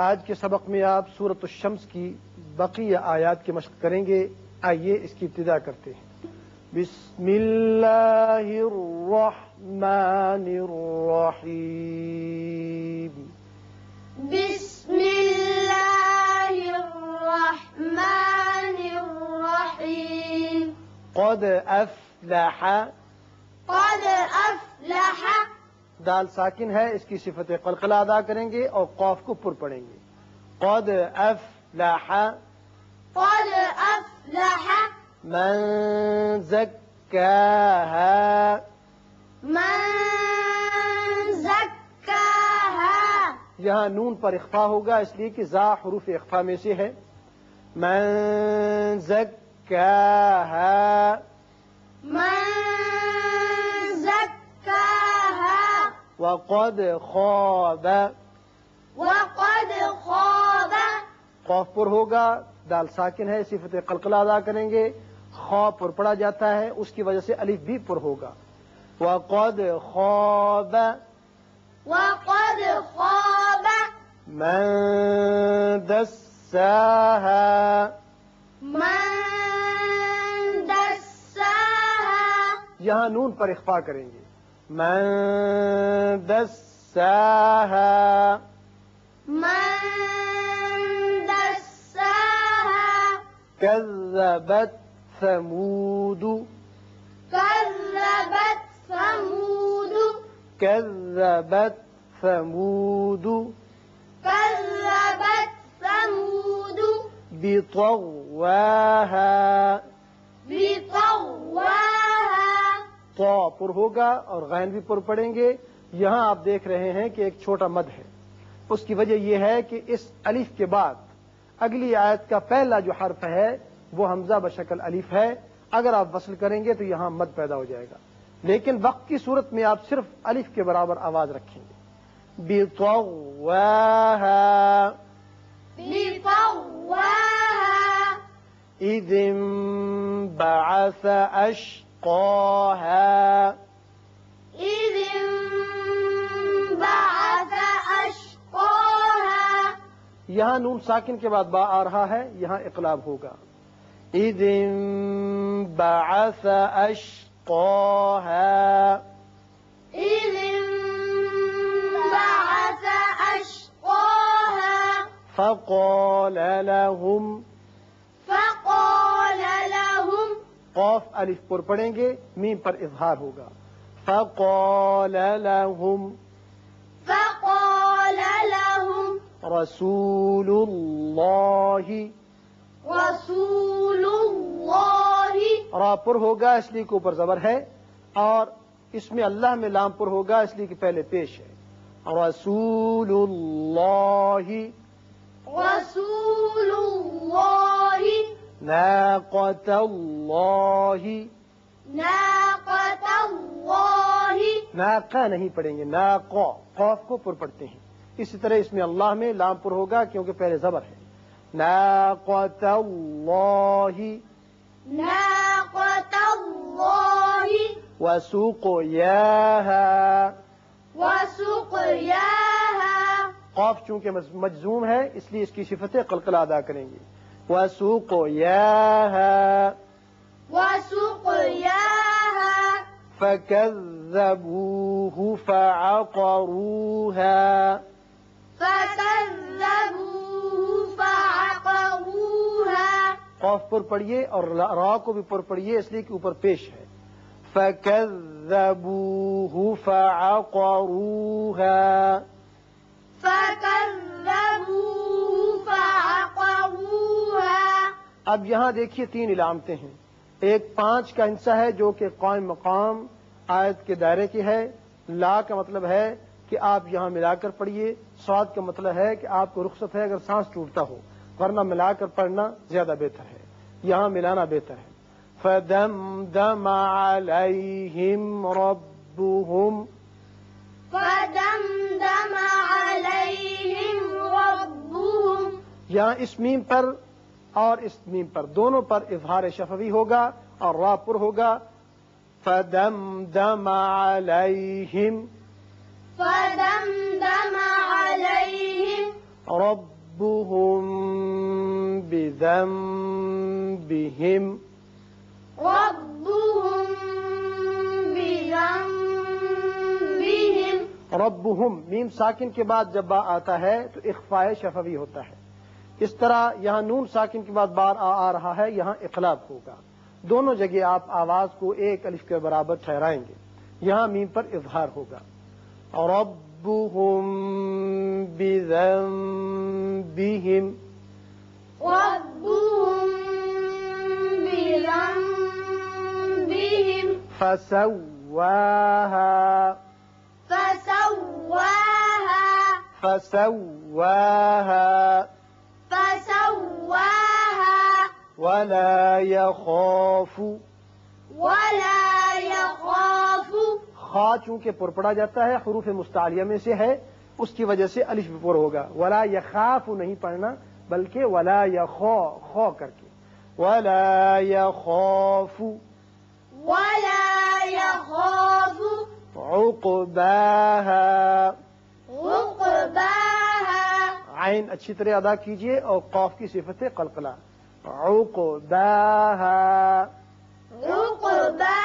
آج کے سبق میں آپ سورت الشمس کی بقیہ آیات کی مشق کریں گے۔ آئیے اس کی ابتدا کرتے ہیں۔ بسم اللہ الرحمن الرحیم۔ بسم الله الرحمن الرحيم قد افلح۔ قد أفلح دال ساکن ہے اس کی صفت قلقلہ ادا کریں گے اور قوف کو پر پڑیں گے۔ قد افلح قد أفلح من زکاها من زكاها یہاں نون پر اخفا ہوگا اس لیے کہ زا حروف اخفا میں سے ہے۔ من زکاها من وقد خواب وقد خاب. خوف پر ہوگا دال ساکن ہے صفت قلقلہ ادا کریں گے خواب پر پڑا جاتا ہے اس کی وجہ سے الف بھی پر ہوگا. وقد خواب وقد خاب. من دساها. من دساها. یہاں نون پر اخفا کریں گے۔ من دساها من دساها كذبت ثمود كذبت ثمود كذبت ثمود كذبت ثمود بطواها بطواها تو پر ہوگا اور غین بھی پر پڑیں گے۔ یہاں آپ دیکھ رہے ہیں کہ ایک چھوٹا مد ہے۔ اس کی وجہ یہ ہے کہ اس الف کے بعد اگلی آیت کا پہلا جو حرف ہے وہ حمزہ بشکل الف ہے۔ اگر آپ وصل کریں گے تو یہاں مد پیدا ہو جائے گا۔ لیکن وقت کی صورت میں آپ صرف الف کے برابر آواز رکھیں گے۔ بطواها۔ بطواها۔ یہاں نون ساکن کے بعد با آ رہا ہے یہاں اقلاب ہوگا۔ إذ انبعث أشقاها۔ فقال لهم فقال لهم قوف الف پر پڑیں گے میم پر اظہار ہوگا۔ فقال لهم رسول الله رسول الله را پر ہوگا اس لیے کہ اوپر زبر ہے اور اس میں اللہ میں لام پر ہوگا اس لیے کہ پہلے پیش ہے۔ رسول اللہ۔ رسول الله ناقة اللہ۔ ناقة الله ناقا نہیں پڑھیں گے ناقا خوف کو پر پڑھتے ہیں۔ اسی طرح اس میں اللہ میں لام پر ہوگا کیونکہ پہلے زبر ہے۔ ناقة اللہ ناقة الله وسقياها وسقياها قاف چونکہ مج- مجزوم ہے اس لیے اس کی صفتیں قلقلہ ادا کریں گے۔ وسقياها وسقياها فكذبوه فعقروها قاف پر پڑھیے اور را کو بھی پر پڑھیے اس لیے کہ اوپر پیش ہے۔ فكذبوه فعقروها فكذبوه فعقروها اب یہاں دیکھیے تین علامتیں ہیں۔ ایک پانچ کا ہنسا ہے جو کہ قائم مقام آیت کے دائرے کی ہے۔ لا کا مطلب ہے کہ آپ یہاں ملا کر پڑھیے۔ سواد کا مطلب ہے کہ آپ کو رخصت ہے اگر سانس ٹوٹتا ہو ورنہ ملا کر پڑھنا زیادہ بہتر ہے۔ یہاں ملانا بہتر ہے۔ فدمدم عليهم ربهم فدمدم عليهم ربهم یہاں اس میم پر اور اس میم پر دونوں پر اظہار شفوی ہوگا اور را پر ہوگا۔ فدمدم عليهم فدمدم عليهم ربهم بذنبهم ربهم بذنبهم ربهم میم ساکن کے بعد جب با آتا ہے تو اخفاء شفوی ہوتا ہے۔ اس طرح یہاں نون ساکن کے بعد بار آ آ رہا ہے یہاں اقلاب ہوگا۔ دونوں جگہ آپ آواز کو ایک الف کے برابر ٹھہرائیں گے۔ یہاں میم پر اظہار ہوگا۔ ربهم بذنبهم ربهم بذنبهم فسواها فسواها فسواها فسواها ولا يخاف ولا يخاف خا چونکہ پر پڑا جاتا ہے حروف مستعلیہ میں سے ہے اس کی وجہ سے الف پر ہوگا۔ ولا یخاف نہیں پڑھنا بلکہ ولا یخو خو کر کے۔ ولا یخاف ولا يخاف عقباها۔ عقباها۔ عین اچھی طرح ادا کیجیے اور قوف کی صفت قلقلہ۔ عقباها۔ عقباها۔